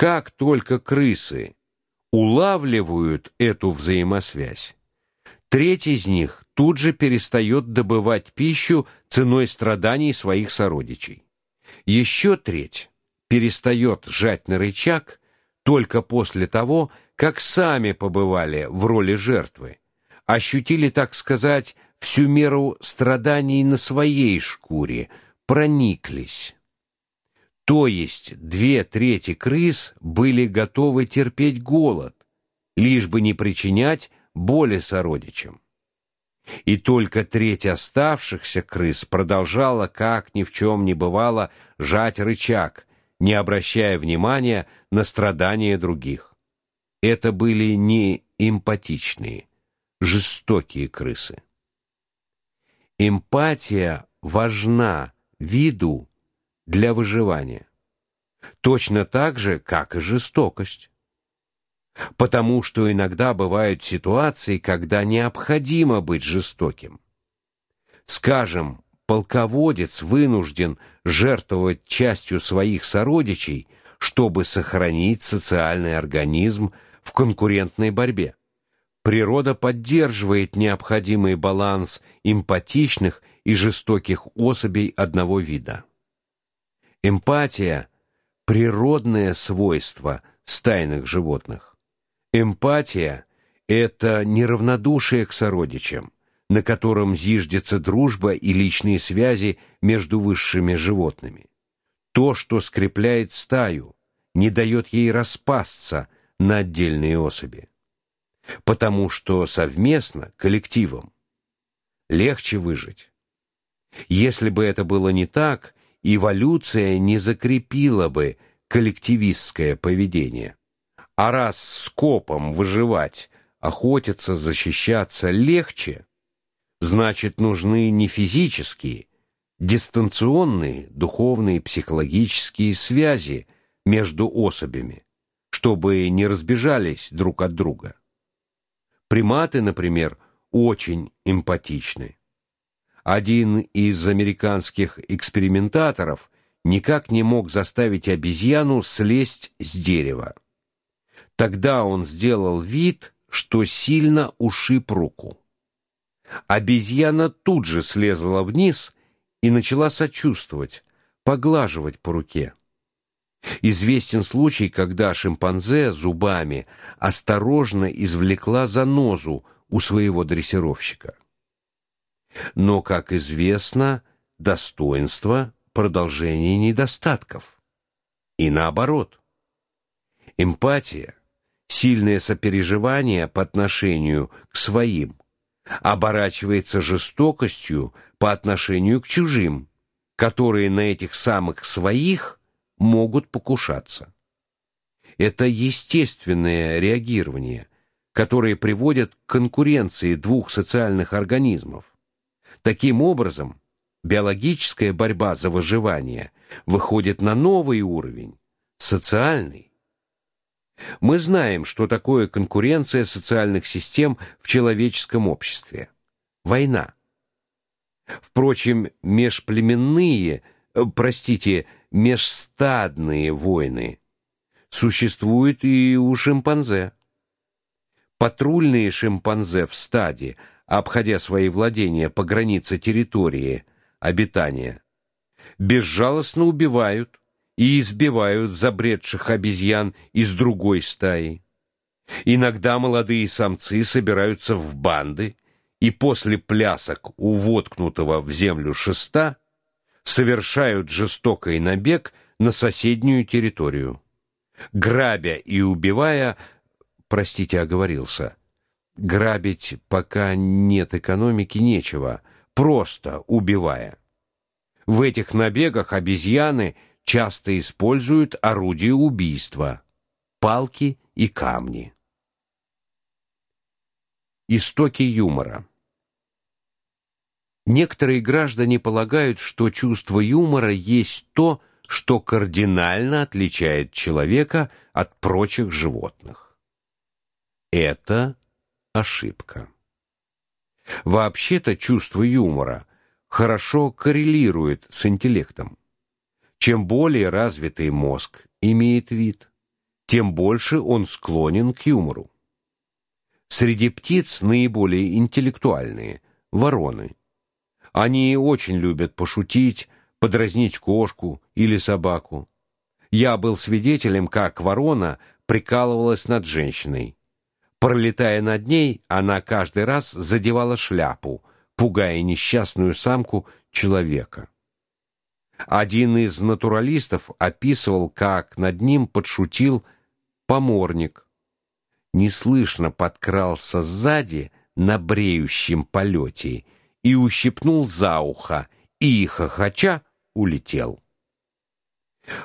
Как только крысы улавливают эту взаимосвязь, треть из них тут же перестает добывать пищу ценой страданий своих сородичей. Еще треть перестает жать на рычаг только после того, как сами побывали в роли жертвы, ощутили, так сказать, всю меру страданий на своей шкуре, прониклись. То есть две трети крыс были готовы терпеть голод, лишь бы не причинять боли сородичам. И только треть оставшихся крыс продолжала, как ни в чем не бывало, жать рычаг, не обращая внимания на страдания других. Это были не эмпатичные, жестокие крысы. Эмпатия важна виду для выживания. Точно так же, как и жестокость. Потому что иногда бывают ситуации, когда необходимо быть жестоким. Скажем, полководец вынужден жертвовать частью своих сородичей, чтобы сохранить социальный организм в конкурентной борьбе. Природа поддерживает необходимый баланс эмпатичных и жестоких особей одного вида. Эмпатия природное свойство стайных животных. Эмпатия это неравнодушие к сородичам, на котором зиждется дружба и личные связи между высшими животными. То, что скрепляет стаю, не дает ей распасться на отдельные особи. Потому что совместно, коллективом легче выжить. Если бы это было не так, эволюция не закрепила бы коллективистское поведение. А раз скопом выживать, охотиться, защищаться легче, значит, нужны не физические, дистанционные духовные, психологические связи между особями, чтобы не разбежались друг от друга. Приматы, например, очень эмпатичны. Один из американских экспериментаторов никак не мог заставить обезьяну слезть с дерева. Тогда он сделал вид, что сильно ушиб руку. Обезьяна тут же слезла вниз и начала сочувствовать, поглаживать по руке. Известен случай, когда шимпанзе зубами осторожно извлекла занозу у своего дрессировщика. Но, как известно, достоинство продолжение недостатков. И наоборот. Эмпатия, сильное сопереживание по отношению к своим оборачивается жестокостью по отношению к чужим, которые на этих самых своих могут покушаться. Это естественное реагирование, которое приводит к конкуренции двух социальных организмов. Таким образом, биологическая борьба за выживание выходит на новый уровень социальный. Мы знаем, что такое конкуренция социальных систем в человеческом обществе. Война. Впрочем, межплеменные, э, простите, межстадные войны существуют и у шимпанзе. Патрульные шимпанзе в стаде обходя свои владения по границе территории обитания, безжалостно убивают и избивают забредших обезьян из другой стаи. Иногда молодые самцы собираются в банды и после плясок у воткнутого в землю шеста совершают жестокий набег на соседнюю территорию. Грабя и убивая, простите, оговорился, Грабить пока нет экономики нечего, просто убивая. В этих набегах обезьяны часто используют орудия убийства палки и камни. Истоки юмора. Некоторые граждане полагают, что чувство юмора есть то, что кардинально отличает человека от прочих животных. Это ошибка. Вообще-то чувство юмора хорошо коррелирует с интеллектом. Чем более развитый мозг имеет вид, тем больше он склонен к юмору. Среди птиц наиболее интеллектуальные вороны. Они очень любят пошутить, подразнить кошку или собаку. Я был свидетелем, как ворона прикалывалась над женщиной. Пролетая над ней, она каждый раз задевала шляпу, пугая несчастную самку человека. Один из натуралистов описывал, как над ним подшутил поморник. Неслышно подкрался сзади на бреющем полете и ущипнул за ухо, и хохоча улетел.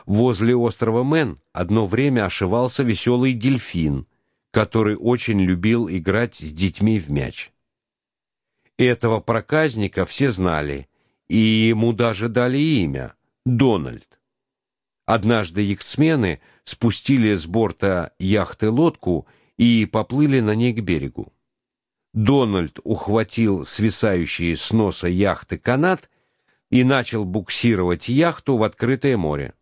Возле острова Мэн одно время ошивался веселый дельфин, который очень любил играть с детьми в мяч. Этого проказника все знали, и ему даже дали имя Дональд. Однажды яхтсмены спустили с борта яхты лодку и поплыли на ней к берегу. Дональд ухватил свисающий с носа яхты канат и начал буксировать яхту в открытое море.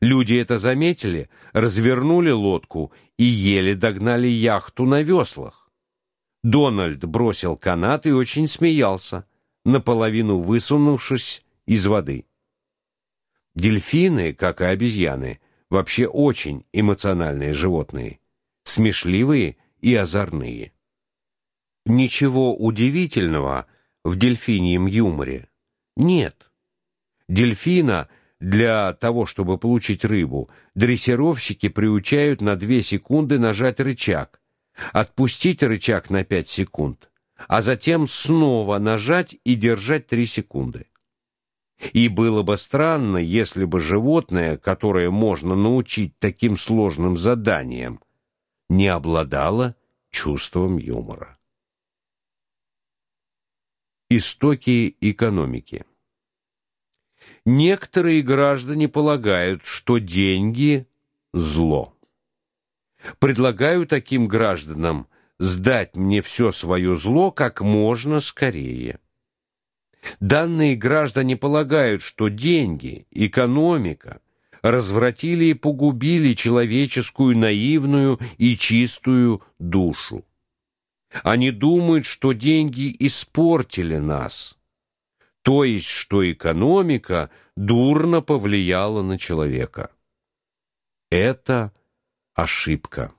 Люди это заметили, развернули лодку и еле догнали яхту на веслах. Дональд бросил канат и очень смеялся, наполовину высунувшись из воды. Дельфины, как и обезьяны, вообще очень эмоциональные животные, смешливые и озорные. Ничего удивительного в дельфиньем юморе нет. Дельфина для того, чтобы получить рыбу, дрессировщики приучают на 2 секунды нажать рычаг, отпустить рычаг на 5 секунд, а затем снова нажать и держать 3 секунды. И было бы странно, если бы животное, которое можно научить таким сложным заданиям, не обладало чувством юмора. Истоки экономики. Некоторые граждане полагают, что деньги зло. Предлагаю таким гражданам сдать мне все свое зло как можно скорее. Данные граждане полагают, что деньги, экономика развратили и погубили человеческую наивную и чистую душу. Они думают, что деньги испортили нас то есть что экономика дурно повлияла на человека. Это ошибка.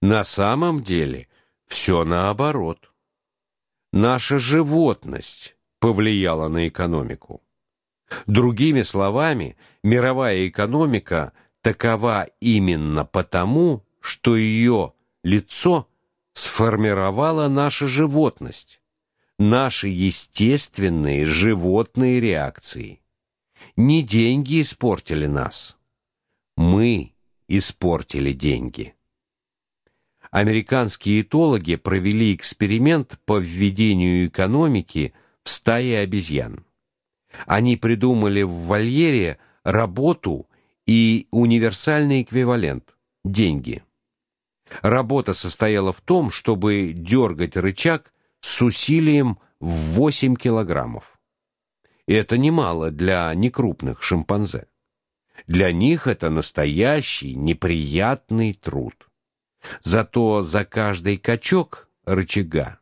На самом деле все наоборот. Наша животность повлияла на экономику. Другими словами, мировая экономика такова именно потому, что ее лицо сформировала наша животность наши естественные животные реакции. Не деньги испортили нас. Мы испортили деньги. Американские этологи провели эксперимент по введению экономики в стаи обезьян. Они придумали в вольере работу и универсальный эквивалент деньги. Работа состояла в том, чтобы дергать рычаг с усилием в 8 килограммов. И это немало для некрупных шимпанзе. Для них это настоящий неприятный труд. Зато за каждый качок рычага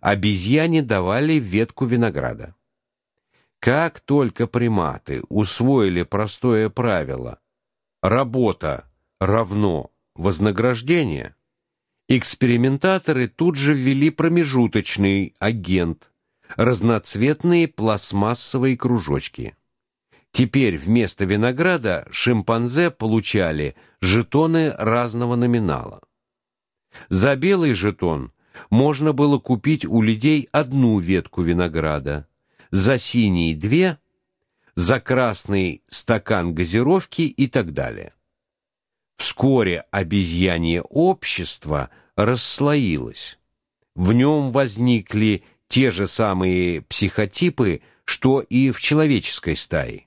обезьяне давали ветку винограда. Как только приматы усвоили простое правило работа равно вознаграждение, Экспериментаторы тут же ввели промежуточный агент разноцветные пластмассовые кружочки. Теперь вместо винограда шимпанзе получали жетоны разного номинала. За белый жетон можно было купить у людей одну ветку винограда, за синий две, за красный стакан газировки и так далее. Вскоре обезьянье общество расслоилось. В нем возникли те же самые психотипы, что и в человеческой стае.